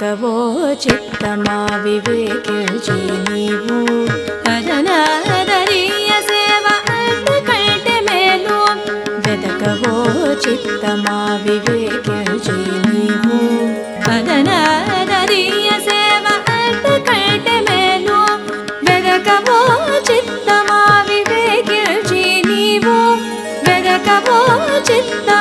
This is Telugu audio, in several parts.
వెదకవో చిత్తమా వివేకించి నీవు అదనాదరీయ సేవ కంటే మేలు వెదకవో చిత్తమా వివేకించి నీవు అదనాదరీయ సేవ కంటే మేలు వెదకవో చిత్తమా వివేకించి నీవు వెదకవో చిత్తమా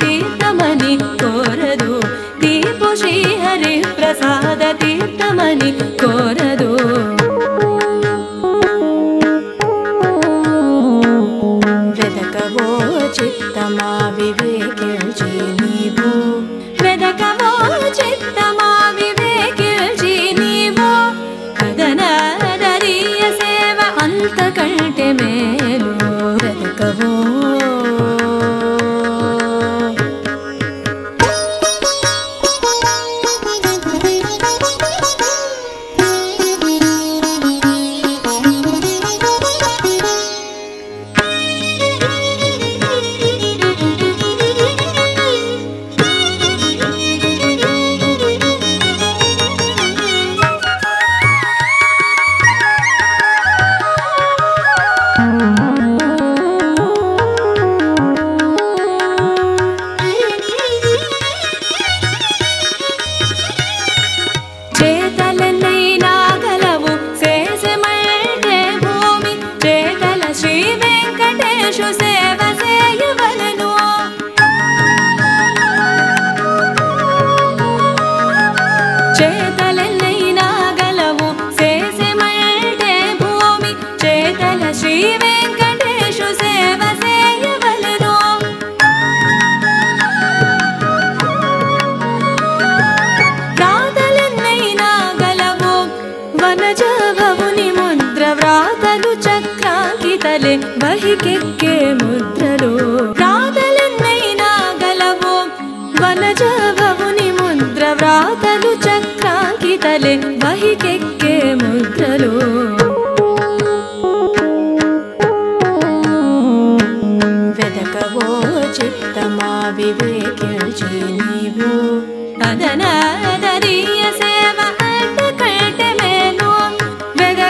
తీర్థమని కోరదు. దీపు శ్రీహరి ప్రసాద తీర్థమని కోరదు. వెదకవో చిత్తమా వివేకించి నీవు. వెదకవో చిత్తమా వివేకించి నీవు. కదనదరీయ సేవ అంతకంటే మే వ్రాతలు చక్రాంకితలే బహికెక్కే ముద్రలు. వ్రాతలెన్నైనా గలవు వనజ ముద్ర వ్రాతలు చక్రాంకితలే బహికెక్కే ముద్రలు. వెదకవో చిత్తమా వివేకించి నీవు. తదనాదరీయ సేవ అంతకంటే